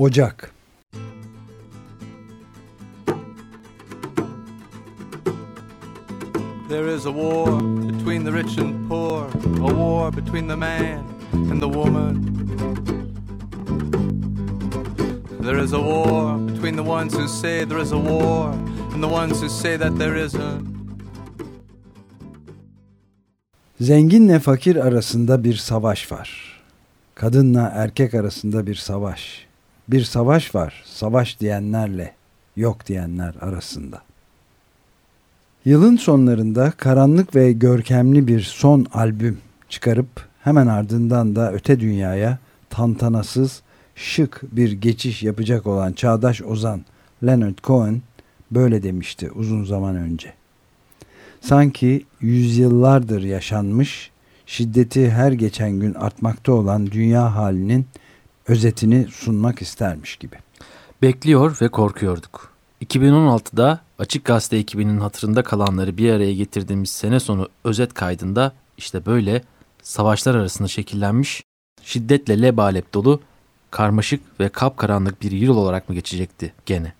Ocak There is a war between the rich and poor, a war between the man and the woman. There is a war between the ones who say there is a war and the ones who say that there isn't. Zenginle fakir arasında bir savaş var. Kadınla erkek arasında bir savaş. Bir savaş var. Savaş diyenlerle yok diyenler arasında. Yılın sonlarında karanlık ve görkemli bir son albüm çıkarıp hemen ardından da öte dünyaya tantanasız şık bir geçiş yapacak olan çağdaş ozan Leonard Cohen böyle demişti uzun zaman önce. Sanki yüzyıllardır yaşanmış, şiddeti her geçen gün artmakta olan dünya halinin özetini sunmak istermiş gibi. Bekliyor ve korkuyorduk. 2016'da Açık Gazete ekibinin hatırında kalanları bir araya getirdiğimiz sene sonu özet kaydında işte böyle savaşlar arasında şekillenmiş, şiddetle lebalep dolu karmaşık ve kapkaranlık bir yıl olarak mı geçecekti gene?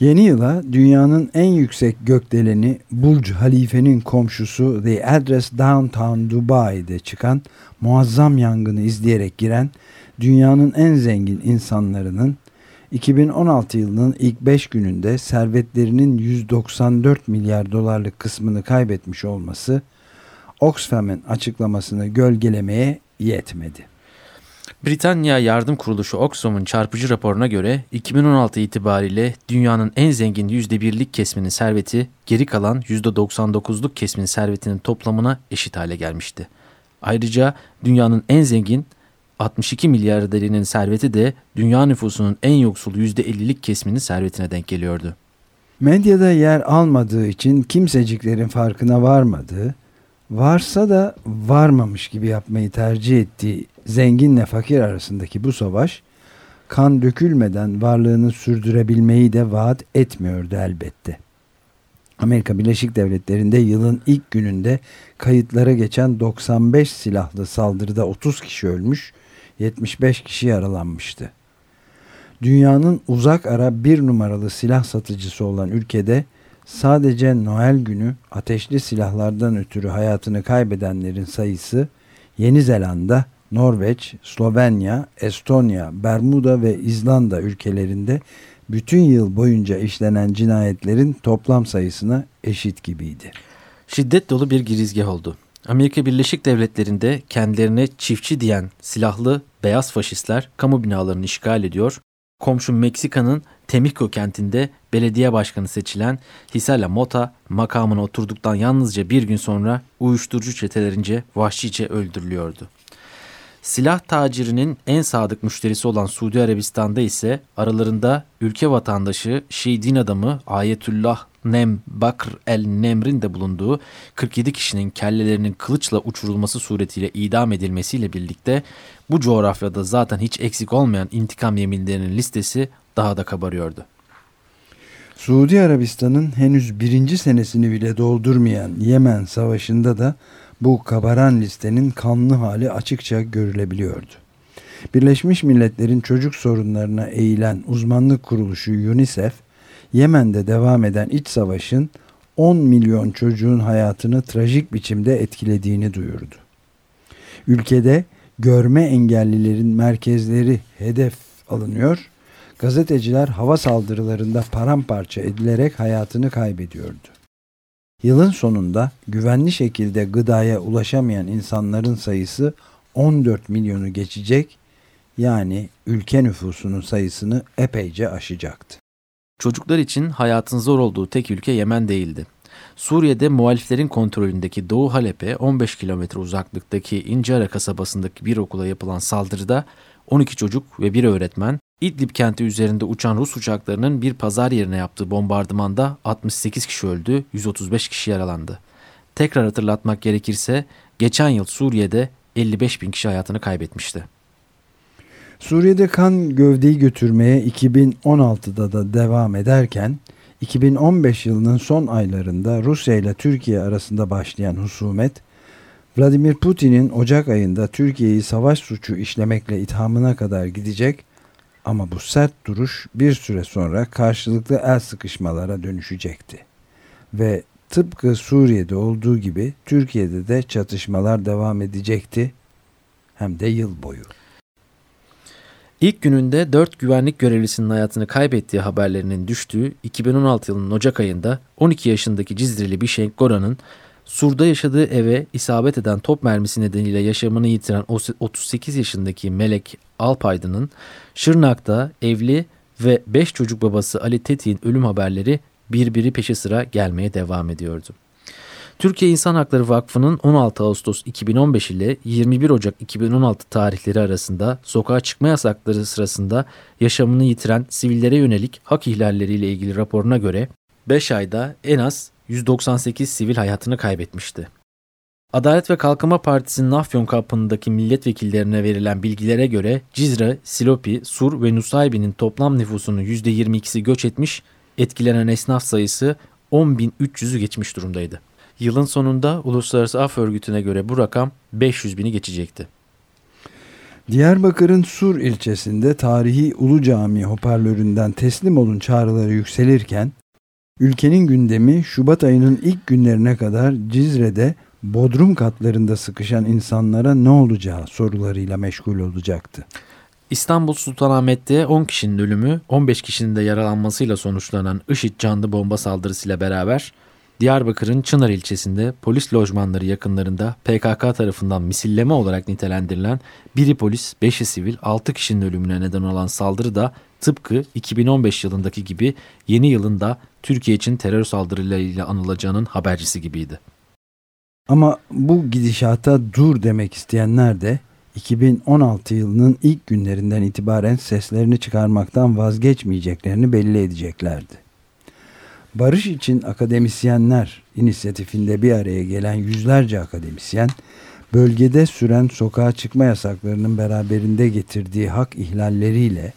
Yeni yıla dünyanın en yüksek gökdeleni Burj Halife'nin komşusu The Address Downtown Dubai'de çıkan muazzam yangını izleyerek giren dünyanın en zengin insanlarının 2016 yılının ilk 5 gününde servetlerinin 194 milyar dolarlık kısmını kaybetmiş olması Oxfam'ın açıklamasını gölgelemeye yetmedi. Britanya Yardım Kuruluşu Oxfam'ın çarpıcı raporuna göre 2016 itibariyle dünyanın en zengin %1'lik kesminin serveti geri kalan %99'luk kesmin servetinin toplamına eşit hale gelmişti. Ayrıca dünyanın en zengin 62 milyar derinin serveti de dünya nüfusunun en yoksul %50'lik kesminin servetine denk geliyordu. Medyada yer almadığı için kimseciklerin farkına varmadığı, varsa da varmamış gibi yapmayı tercih ettiği zenginle fakir arasındaki bu savaş kan dökülmeden varlığını sürdürebilmeyi de vaat etmiyordu elbette. Amerika Birleşik Devletleri'nde yılın ilk gününde kayıtlara geçen 95 silahlı saldırıda 30 kişi ölmüş, 75 kişi yaralanmıştı. Dünyanın uzak ara bir numaralı silah satıcısı olan ülkede sadece Noel günü ateşli silahlardan ötürü hayatını kaybedenlerin sayısı Yeni Zelanda, Norveç, Slovenya, Estonya, Bermuda ve İzlanda ülkelerinde bütün yıl boyunca işlenen cinayetlerin toplam sayısına eşit gibiydi. Şiddet dolu bir girizgah oldu. Amerika Birleşik Devletleri'nde kendilerine çiftçi diyen silahlı beyaz faşistler kamu binalarını işgal ediyor. Komşu Meksika'nın Temiko kentinde belediye başkanı seçilen Hisala Mota makamına oturduktan yalnızca bir gün sonra uyuşturucu çetelerince vahşice öldürülüyordu. Silah tacirinin en sadık müşterisi olan Suudi Arabistan'da ise aralarında ülke vatandaşı Şii din adamı Ayetullah Nem Bakr el Nemr'in de bulunduğu 47 kişinin kellelerinin kılıçla uçurulması suretiyle idam edilmesiyle birlikte bu coğrafyada zaten hiç eksik olmayan intikam yeminlerinin listesi daha da kabarıyordu. Suudi Arabistan'ın henüz birinci senesini bile doldurmayan Yemen Savaşı'nda da bu kabaran listenin kanlı hali açıkça görülebiliyordu. Birleşmiş Milletler'in çocuk sorunlarına eğilen uzmanlık kuruluşu UNICEF, Yemen'de devam eden iç savaşın 10 milyon çocuğun hayatını trajik biçimde etkilediğini duyurdu. Ülkede görme engellilerin merkezleri hedef alınıyor, gazeteciler hava saldırılarında paramparça edilerek hayatını kaybediyordu. Yılın sonunda güvenli şekilde gıdaya ulaşamayan insanların sayısı 14 milyonu geçecek yani ülke nüfusunun sayısını epeyce aşacaktı. Çocuklar için hayatın zor olduğu tek ülke Yemen değildi. Suriye'de muhaliflerin kontrolündeki Doğu Halep'e 15 kilometre uzaklıktaki İncara kasabasındaki bir okula yapılan saldırıda 12 çocuk ve bir öğretmen, İdlib kenti üzerinde uçan Rus uçaklarının bir pazar yerine yaptığı bombardımanda 68 kişi öldü, 135 kişi yaralandı. Tekrar hatırlatmak gerekirse geçen yıl Suriye'de 55 bin kişi hayatını kaybetmişti. Suriye'de kan gövdeyi götürmeye 2016'da da devam ederken 2015 yılının son aylarında Rusya ile Türkiye arasında başlayan husumet Vladimir Putin'in Ocak ayında Türkiye'yi savaş suçu işlemekle ithamına kadar gidecek Ama bu sert duruş bir süre sonra karşılıklı el sıkışmalara dönüşecekti. Ve tıpkı Suriye'de olduğu gibi Türkiye'de de çatışmalar devam edecekti. Hem de yıl boyu. İlk gününde 4 güvenlik görevlisinin hayatını kaybettiği haberlerinin düştüğü 2016 yılının Ocak ayında 12 yaşındaki Cizreli Bişenk Goran'ın Sur'da yaşadığı eve isabet eden top mermisi nedeniyle yaşamını yitiren 38 yaşındaki Melek Alpaydın'ın Şırnak'ta evli ve 5 çocuk babası Ali Tetik'in ölüm haberleri birbiri peşi sıra gelmeye devam ediyordu. Türkiye İnsan Hakları Vakfı'nın 16 Ağustos 2015 ile 21 Ocak 2016 tarihleri arasında sokağa çıkma yasakları sırasında yaşamını yitiren sivillere yönelik hak ihlalleriyle ilgili raporuna göre 5 ayda en az 198 sivil hayatını kaybetmişti. Adalet ve Kalkınma Partisi'nin Afyon kampındaki milletvekillerine verilen bilgilere göre Cizre, Silopi, Sur ve Nusaybin'in toplam nüfusunun %22'si göç etmiş, etkilenen esnaf sayısı 10.300'ü geçmiş durumdaydı. Yılın sonunda Uluslararası Af Örgütü'ne göre bu rakam 500 bini geçecekti. Diyarbakır'ın Sur ilçesinde tarihi Ulu Cami hoparlöründen teslim olun çağrıları yükselirken ülkenin gündemi Şubat ayının ilk günlerine kadar Cizre'de bodrum katlarında sıkışan insanlara ne olacağı sorularıyla meşgul olacaktı. İstanbul Sultanahmet'te 10 kişinin ölümü, 15 kişinin de yaralanmasıyla sonuçlanan IŞİD canlı bomba saldırısıyla beraber Diyarbakır'ın Çınar ilçesinde polis lojmanları yakınlarında PKK tarafından misilleme olarak nitelendirilen biri polis, 5'i sivil, 6 kişinin ölümüne neden olan saldırı da tıpkı 2015 yılındaki gibi yeni yılında Türkiye için terör saldırılarıyla anılacağının habercisi gibiydi. Ama bu gidişata dur demek isteyenler de 2016 yılının ilk günlerinden itibaren seslerini çıkarmaktan vazgeçmeyeceklerini belli edeceklerdi. Barış için Akademisyenler inisiyatifinde bir araya gelen yüzlerce akademisyen, bölgede süren sokağa çıkma yasaklarının beraberinde getirdiği hak ihlalleriyle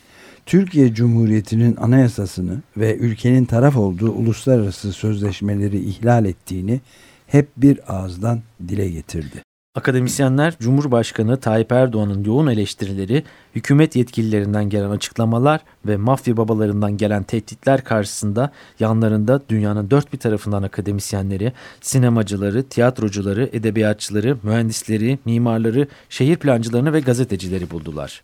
Türkiye Cumhuriyeti'nin anayasasını ve ülkenin taraf olduğu uluslararası sözleşmeleri ihlal ettiğini hep bir ağızdan dile getirdi. Akademisyenler Cumhurbaşkanı Tayyip Erdoğan'ın yoğun eleştirileri, hükümet yetkililerinden gelen açıklamalar ve mafya babalarından gelen tehditler karşısında yanlarında dünyanın dört bir tarafından akademisyenleri, sinemacıları, tiyatrocuları, edebiyatçıları, mühendisleri, mimarları, şehir plancılarını ve gazetecileri buldular.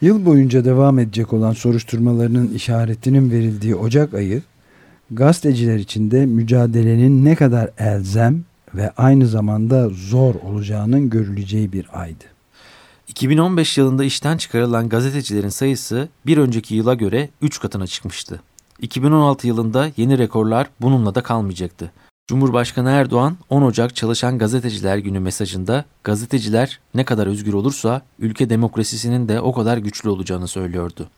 Yıl boyunca devam edecek olan soruşturmalarının işaretinin verildiği Ocak ayı, gazeteciler için de mücadelenin ne kadar elzem ve aynı zamanda zor olacağının görüleceği bir aydı. 2015 yılında işten çıkarılan gazetecilerin sayısı bir önceki yıla göre 3 katına çıkmıştı. 2016 yılında yeni rekorlar bununla da kalmayacaktı. Cumhurbaşkanı Erdoğan 10 Ocak Çalışan Gazeteciler Günü mesajında gazeteciler ne kadar özgür olursa ülke demokrasisinin de o kadar güçlü olacağını söylüyordu.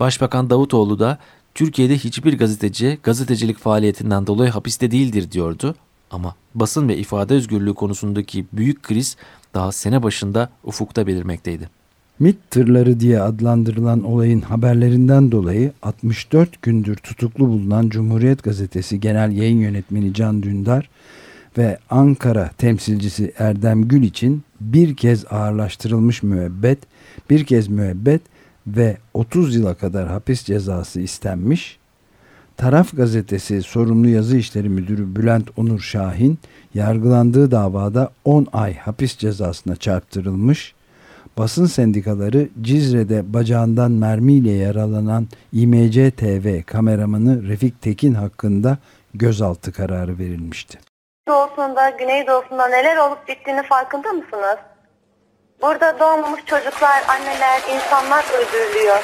Başbakan Davutoğlu da Türkiye'de hiçbir gazeteci gazetecilik faaliyetinden dolayı hapiste değildir diyordu ama basın ve ifade özgürlüğü konusundaki büyük kriz daha sene başında ufukta belirmekteydi. MIT tırları diye adlandırılan olayın haberlerinden dolayı 64 gündür tutuklu bulunan Cumhuriyet Gazetesi Genel Yayın Yönetmeni Can Dündar ve Ankara temsilcisi Erdem Gül için bir kez ağırlaştırılmış müebbet, bir kez müebbet ve 30 yıla kadar hapis cezası istenmiş Taraf gazetesi sorumlu yazı işleri müdürü Bülent Onur Şahin yargılandığı davada 10 ay hapis cezasına çarptırılmış. Basın sendikaları Cizre'de bacağından mermiyle yaralanan İMC TV kameramanı Refik Tekin hakkında gözaltı kararı verilmişti. Doğusunda, Güneydoğusunda neler olup bittiğini farkında mısınız? Burada doğmamış çocuklar, anneler, insanlar öldürülüyor.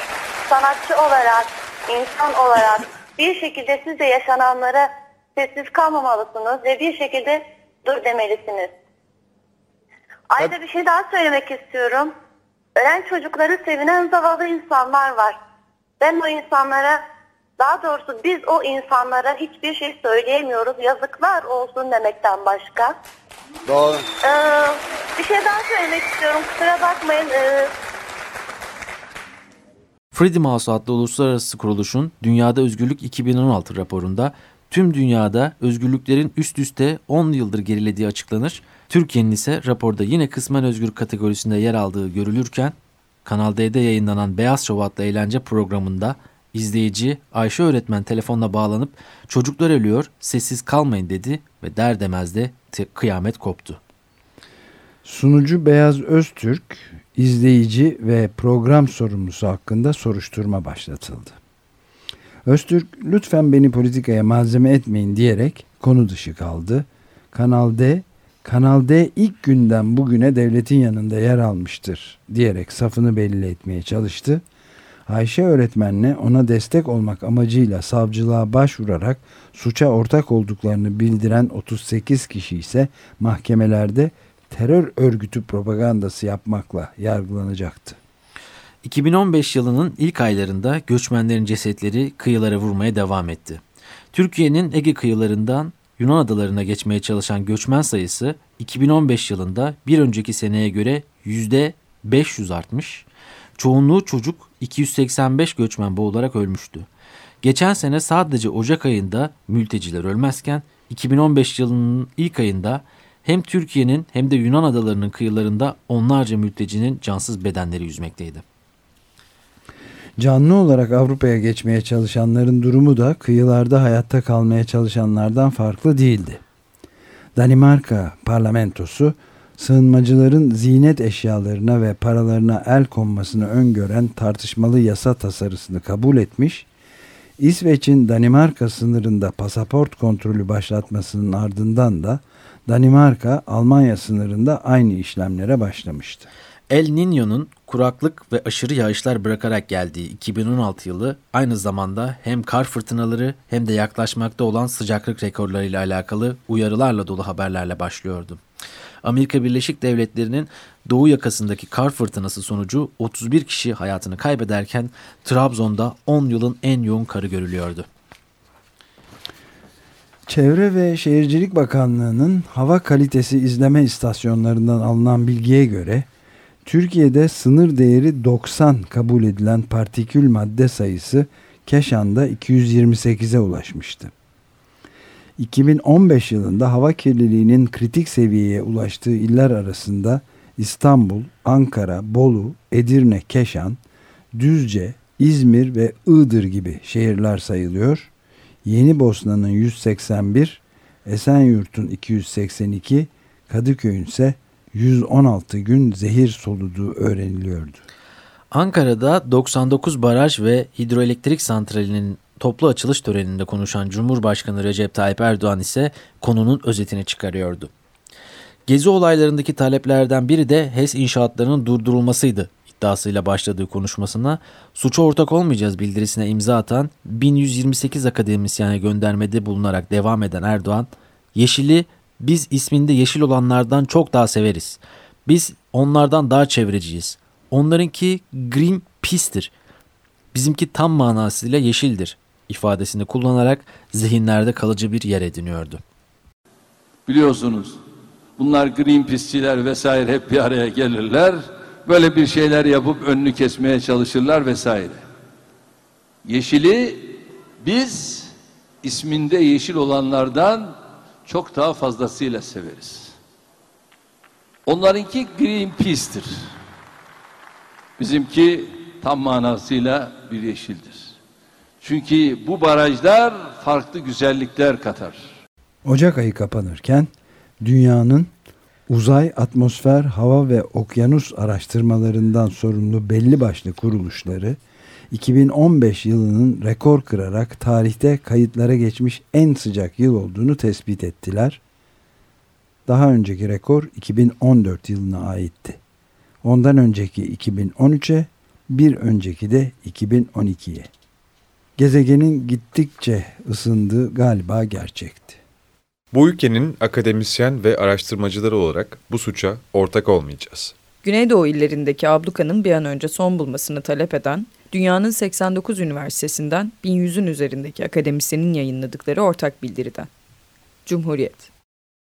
Sanatçı olarak, insan olarak bir şekilde siz de yaşananlara sessiz kalmamalısınız ve bir şekilde dur demelisiniz. Ayrıca bir şey daha söylemek istiyorum. Ölen çocukları sevinen zavallı insanlar var. Ben o insanlara, daha doğrusu biz o insanlara hiçbir şey söyleyemiyoruz. Yazıklar olsun demekten başka. Doğru. Ee, bir şey daha söylemek istiyorum. Kusura bakmayın. Ee, Freedom House adlı uluslararası kuruluşun Dünyada Özgürlük 2016 raporunda tüm dünyada özgürlüklerin üst üste 10 yıldır gerilediği açıklanır. Türkiye'nin ise raporda yine kısmen özgür kategorisinde yer aldığı görülürken Kanal D'de yayınlanan Beyaz Şov adlı eğlence programında izleyici Ayşe öğretmen telefonla bağlanıp çocuklar ölüyor sessiz kalmayın dedi ve der demez de kıyamet koptu. Sunucu Beyaz Öztürk izleyici ve program sorumlusu hakkında soruşturma başlatıldı. Öztürk lütfen beni politikaya malzeme etmeyin diyerek konu dışı kaldı. Kanal D, Kanal D ilk günden bugüne devletin yanında yer almıştır diyerek safını belli etmeye çalıştı. Ayşe öğretmenle ona destek olmak amacıyla savcılığa başvurarak suça ortak olduklarını bildiren 38 kişi ise mahkemelerde terör örgütü propagandası yapmakla yargılanacaktı. 2015 yılının ilk aylarında göçmenlerin cesetleri kıyılara vurmaya devam etti. Türkiye'nin Ege kıyılarından Yunan adalarına geçmeye çalışan göçmen sayısı 2015 yılında bir önceki seneye göre %500 artmış. Çoğunluğu çocuk 285 göçmen boğularak ölmüştü. Geçen sene sadece Ocak ayında mülteciler ölmezken 2015 yılının ilk ayında hem Türkiye'nin hem de Yunan adalarının kıyılarında onlarca mültecinin cansız bedenleri yüzmekteydi. Canlı olarak Avrupa'ya geçmeye çalışanların durumu da kıyılarda hayatta kalmaya çalışanlardan farklı değildi. Danimarka parlamentosu sığınmacıların zinet eşyalarına ve paralarına el konmasını öngören tartışmalı yasa tasarısını kabul etmiş, İsveç'in Danimarka sınırında pasaport kontrolü başlatmasının ardından da Danimarka Almanya sınırında aynı işlemlere başlamıştı. El Niño'nun kuraklık ve aşırı yağışlar bırakarak geldiği 2016 yılı aynı zamanda hem kar fırtınaları hem de yaklaşmakta olan sıcaklık rekorlarıyla alakalı uyarılarla dolu haberlerle başlıyordu. Amerika Birleşik Devletleri'nin doğu yakasındaki kar fırtınası sonucu 31 kişi hayatını kaybederken Trabzon'da 10 yılın en yoğun karı görülüyordu. Çevre ve Şehircilik Bakanlığı'nın hava kalitesi izleme istasyonlarından alınan bilgiye göre Türkiye'de sınır değeri 90 kabul edilen partikül madde sayısı Keşan'da 228'e ulaşmıştı. 2015 yılında hava kirliliğinin kritik seviyeye ulaştığı iller arasında İstanbul, Ankara, Bolu, Edirne, Keşan, Düzce, İzmir ve Iğdır gibi şehirler sayılıyor. Yeni Bosna'nın 181, Esenyurt'un 282, Kadıköy'ün ise 116 gün zehir soluduğu öğreniliyordu. Ankara'da 99 baraj ve hidroelektrik santralinin toplu açılış töreninde konuşan Cumhurbaşkanı Recep Tayyip Erdoğan ise konunun özetini çıkarıyordu. Gezi olaylarındaki taleplerden biri de HES inşaatlarının durdurulmasıydı iddiasıyla başladığı konuşmasına suça ortak olmayacağız bildirisine imza atan 1128 akademisyene göndermede bulunarak devam eden Erdoğan, Yeşil'i biz isminde yeşil olanlardan çok daha severiz. Biz onlardan daha çevreciyiz. Onlarınki green pistir. Bizimki tam manasıyla yeşildir ifadesini kullanarak zihinlerde kalıcı bir yer ediniyordu. Biliyorsunuz bunlar Greenpeace'çiler vesaire hep bir araya gelirler. Böyle bir şeyler yapıp önünü kesmeye çalışırlar vesaire. Yeşili biz isminde yeşil olanlardan çok daha fazlasıyla severiz. Onlarınki Greenpeace'tir. Bizimki tam manasıyla bir yeşildir. Çünkü bu barajlar farklı güzellikler katar. Ocak ayı kapanırken dünyanın uzay, atmosfer, hava ve okyanus araştırmalarından sorumlu belli başlı kuruluşları 2015 yılının rekor kırarak tarihte kayıtlara geçmiş en sıcak yıl olduğunu tespit ettiler. Daha önceki rekor 2014 yılına aitti. Ondan önceki 2013'e, bir önceki de 2012'ye. Gezegenin gittikçe ısındığı galiba gerçekti. Bu ülkenin akademisyen ve araştırmacıları olarak bu suça ortak olmayacağız. Güneydoğu illerindeki ablukanın bir an önce son bulmasını talep eden dünyanın 89 üniversitesinden 1100'ün üzerindeki akademisyenin yayınladıkları ortak bildiriden. Cumhuriyet